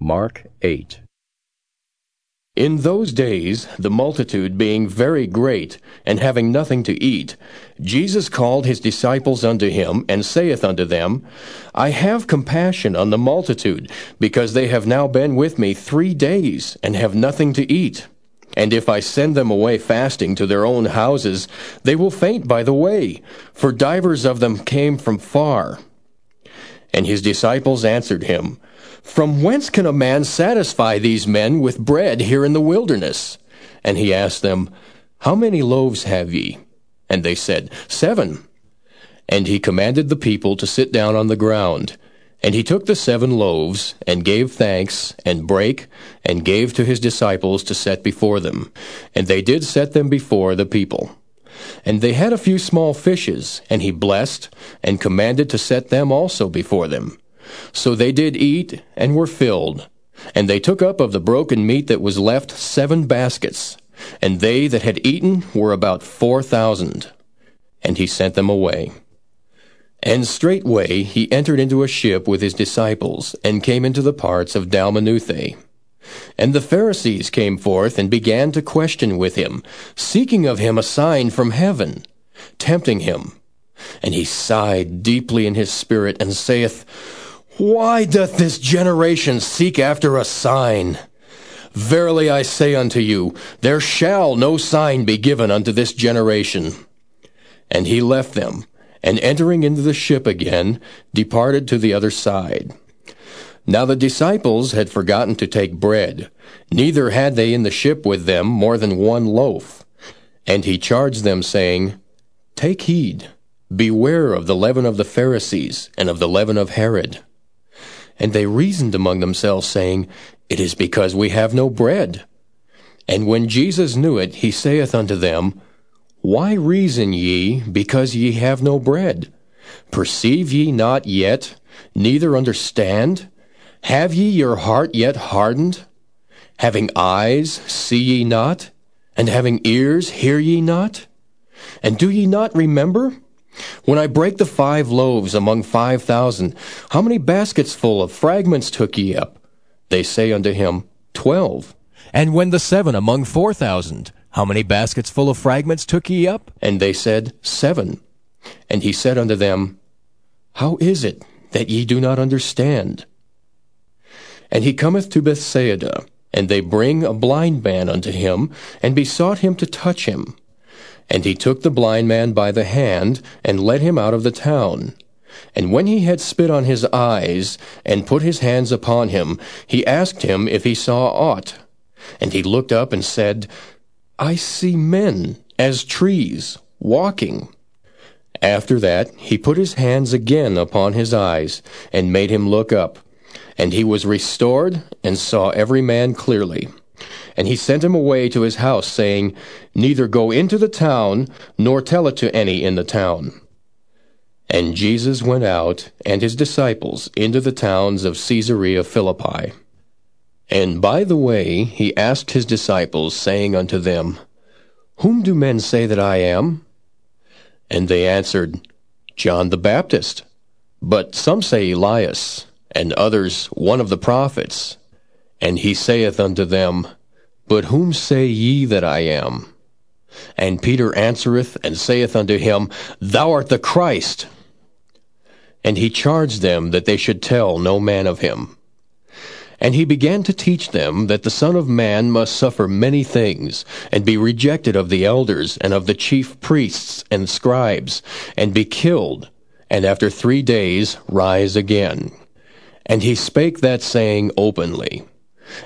Mark 8. In those days, the multitude being very great, and having nothing to eat, Jesus called his disciples unto him, and saith unto them, I have compassion on the multitude, because they have now been with me three days, and have nothing to eat. And if I send them away fasting to their own houses, they will faint by the way, for divers of them came from far. And his disciples answered him, From whence can a man satisfy these men with bread here in the wilderness? And he asked them, How many loaves have ye? And they said, Seven. And he commanded the people to sit down on the ground. And he took the seven loaves, and gave thanks, and brake, and gave to his disciples to set before them. And they did set them before the people. And they had a few small fishes, and he blessed, and commanded to set them also before them. So they did eat, and were filled. And they took up of the broken meat that was left seven baskets. And they that had eaten were about four thousand. And he sent them away. And straightway he entered into a ship with his disciples, and came into the parts of Dalmanutha. And the Pharisees came forth and began to question with him, seeking of him a sign from heaven, tempting him. And he sighed deeply in his spirit, and saith, Why doth this generation seek after a sign? Verily I say unto you, there shall no sign be given unto this generation. And he left them, and entering into the ship again, departed to the other side. Now the disciples had forgotten to take bread, neither had they in the ship with them more than one loaf. And he charged them, saying, Take heed, beware of the leaven of the Pharisees, and of the leaven of Herod. And they reasoned among themselves, saying, It is because we have no bread. And when Jesus knew it, he saith unto them, Why reason ye, because ye have no bread? Perceive ye not yet, neither understand? Have ye your heart yet hardened? Having eyes, see ye not? And having ears, hear ye not? And do ye not remember? When I brake the five loaves among five thousand, how many baskets full of fragments took ye up? They say unto him, Twelve. And when the seven among four thousand, how many baskets full of fragments took ye up? And they said, Seven. And he said unto them, How is it that ye do not understand? And he cometh to Bethsaida, and they bring a blind man unto him, and besought him to touch him. And he took the blind man by the hand, and led him out of the town. And when he had spit on his eyes, and put his hands upon him, he asked him if he saw aught. And he looked up and said, I see men, as trees, walking. After that he put his hands again upon his eyes, and made him look up. And he was restored, and saw every man clearly. And he sent him away to his house, saying, Neither go into the town, nor tell it to any in the town. And Jesus went out, and his disciples, into the towns of Caesarea Philippi. And by the way he asked his disciples, saying unto them, Whom do men say that I am? And they answered, John the Baptist, but some say Elias and others one of the prophets. And he saith unto them, But whom say ye that I am? And Peter answereth and saith unto him, Thou art the Christ. And he charged them that they should tell no man of him. And he began to teach them that the Son of Man must suffer many things, and be rejected of the elders, and of the chief priests and scribes, and be killed, and after three days rise again. And he spake that saying openly.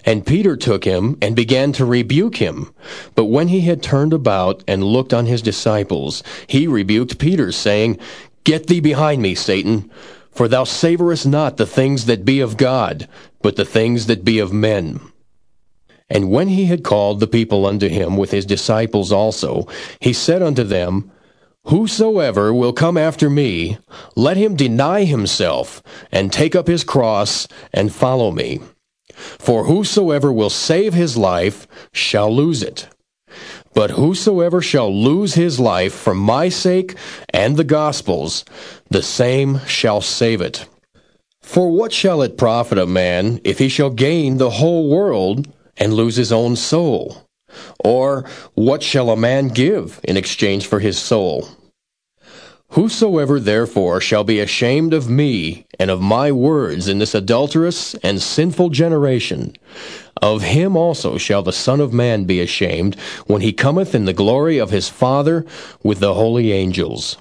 And Peter took him and began to rebuke him. But when he had turned about and looked on his disciples, he rebuked Peter, saying, Get thee behind me, Satan, for thou savorest not the things that be of God, but the things that be of men. And when he had called the people unto him with his disciples also, he said unto them, Whosoever will come after me, let him deny himself, and take up his cross, and follow me. For whosoever will save his life shall lose it. But whosoever shall lose his life for my sake and the gospel's, the same shall save it. For what shall it profit a man if he shall gain the whole world and lose his own soul? Or what shall a man give in exchange for his soul? Whosoever therefore shall be ashamed of me and of my words in this adulterous and sinful generation, of him also shall the Son of Man be ashamed when he cometh in the glory of his Father with the holy angels.